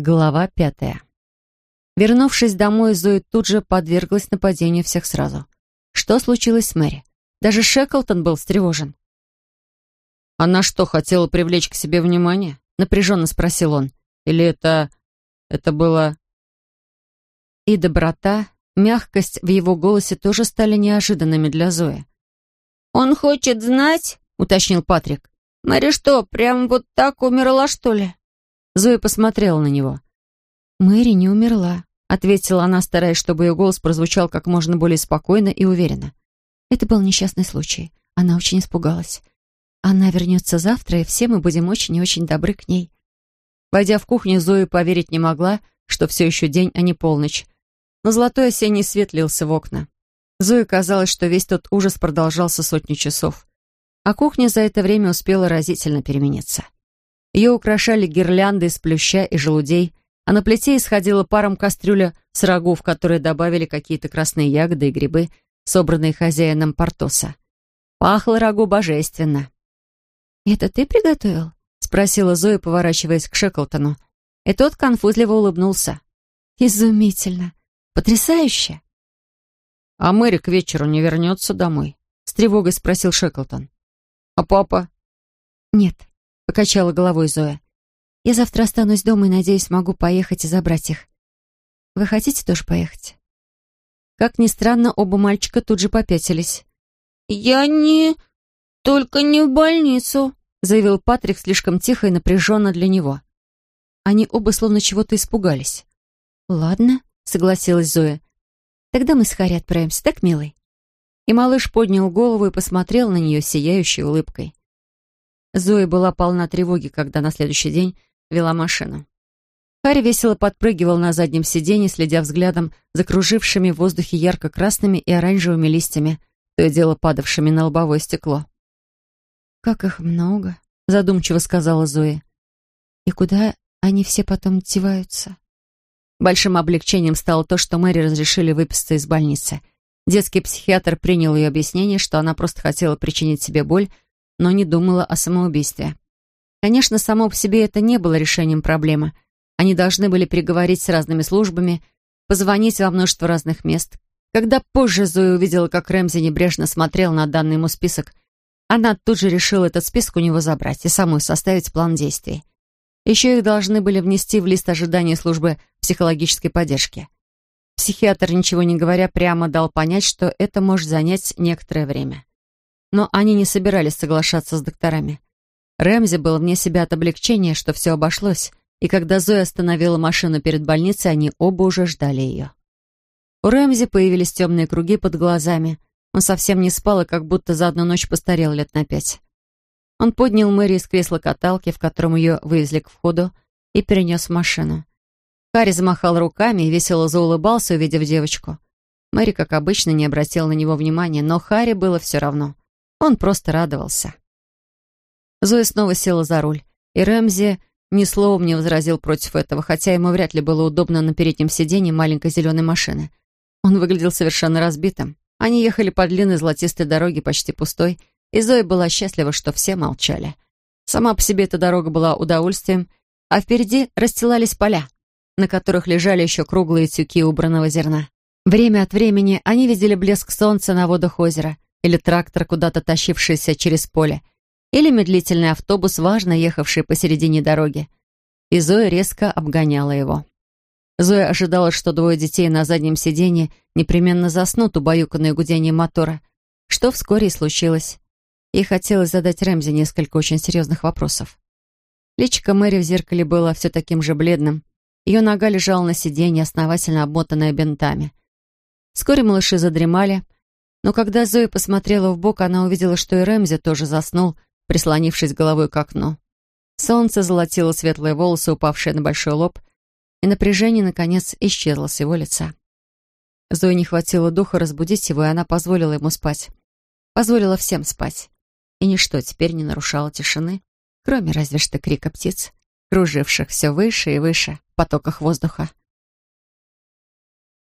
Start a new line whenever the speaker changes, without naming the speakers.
Глава пятая. Вернувшись домой, Зои тут же подверглась нападению всех сразу. Что случилось с Мэри? Даже Шеклтон был встревожен.
«Она что, хотела привлечь к себе внимание?» — напряженно спросил он. «Или это... это было...»
И доброта, мягкость в его голосе тоже стали неожиданными для Зои.
«Он хочет знать?» — уточнил Патрик. «Мэри что, прям вот так умерла, что ли?»
Зоя посмотрела на него. «Мэри не умерла», — ответила она, стараясь, чтобы ее голос прозвучал как можно более спокойно и уверенно. «Это был несчастный случай. Она очень испугалась. Она вернется завтра, и все мы будем очень и очень добры к ней». Войдя в кухню, Зоя поверить не могла, что все еще день, а не полночь. Но золотой осенний свет лился в окна. Зое казалось, что весь тот ужас продолжался сотню часов. А кухня за это время успела разительно перемениться. Ее украшали гирлянды из плюща и желудей, а на плите исходила паром кастрюля с рагу, в которые добавили какие-то красные ягоды и грибы, собранные хозяином Портоса. Пахло рагу божественно. «Это ты приготовил?» — спросила Зоя, поворачиваясь к Шеклтону. И тот конфузливо улыбнулся. «Изумительно! Потрясающе!»
«А Мэри к вечеру не вернется домой?» — с тревогой спросил Шеклтон. «А папа?»
«Нет», — покачала головой Зоя. «Я завтра останусь дома и, надеюсь, смогу поехать и забрать их. Вы хотите тоже поехать?» Как ни странно, оба мальчика тут же попятились.
«Я не... только не в больницу», —
заявил Патрик слишком тихо и напряженно для него. Они оба словно чего-то испугались. «Ладно», — согласилась Зоя. «Тогда мы с Харри отправимся, так, милый?» И малыш поднял голову и посмотрел на нее сияющей улыбкой. Зоя была полна тревоги, когда на следующий день вела машину. Харри весело подпрыгивал на заднем сиденье, следя взглядом за кружившими в воздухе ярко-красными и оранжевыми листьями, то и дело падавшими на лобовое стекло. «Как их много», — задумчиво сказала Зоя. «И куда они все потом деваются?» Большим облегчением стало то, что Мэри разрешили выписаться из больницы. Детский психиатр принял ее объяснение, что она просто хотела причинить себе боль, но не думала о самоубийстве. Конечно, само по себе это не было решением проблемы. Они должны были переговорить с разными службами, позвонить во множество разных мест. Когда позже Зоя увидела, как Рэмзи небрежно смотрел на данный ему список, она тут же решила этот список у него забрать и самой составить план действий. Еще их должны были внести в лист ожидания службы психологической поддержки. Психиатр, ничего не говоря, прямо дал понять, что это может занять некоторое время. Но они не собирались соглашаться с докторами. Рэмзи был вне себя от облегчения, что все обошлось, и когда Зоя остановила машину перед больницей, они оба уже ждали ее. У Рэмзи появились темные круги под глазами. Он совсем не спал и как будто за одну ночь постарел лет на пять. Он поднял Мэри из кресла каталки, в котором ее вывезли к входу, и перенес в машину. Харри замахал руками и весело заулыбался, увидев девочку. Мэри, как обычно, не обратила на него внимания, но Харри было все равно. Он просто радовался. Зоя снова села за руль, и Рэмзи ни словом не возразил против этого, хотя ему вряд ли было удобно на переднем сиденье маленькой зеленой машины. Он выглядел совершенно разбитым. Они ехали по длинной золотистой дороге, почти пустой, и Зоя была счастлива, что все молчали. Сама по себе эта дорога была удовольствием, а впереди расстилались поля, на которых лежали еще круглые тюки убранного зерна. Время от времени они видели блеск солнца на водах озера, или трактор, куда-то тащившийся через поле, или медлительный автобус, важно ехавший посередине дороги. И Зоя резко обгоняла его. Зоя ожидала, что двое детей на заднем сиденье непременно заснут, убаюканные гудением мотора, что вскоре и случилось. Ей хотелось задать Рэмзи несколько очень серьезных вопросов. Личико Мэри в зеркале было все таким же бледным. Ее нога лежала на сиденье, основательно обмотанная бинтами. Вскоре малыши задремали, но когда Зоя посмотрела в бок, она увидела, что и Рэмзи тоже заснул, прислонившись головой к окну. Солнце золотило светлые волосы, упавшие на большой лоб, и напряжение, наконец, исчезло с его лица. Зое не хватило духа разбудить его, и она позволила ему спать. Позволила всем спать и ничто теперь не нарушало тишины, кроме разве что крика птиц, круживших все выше и выше в потоках воздуха.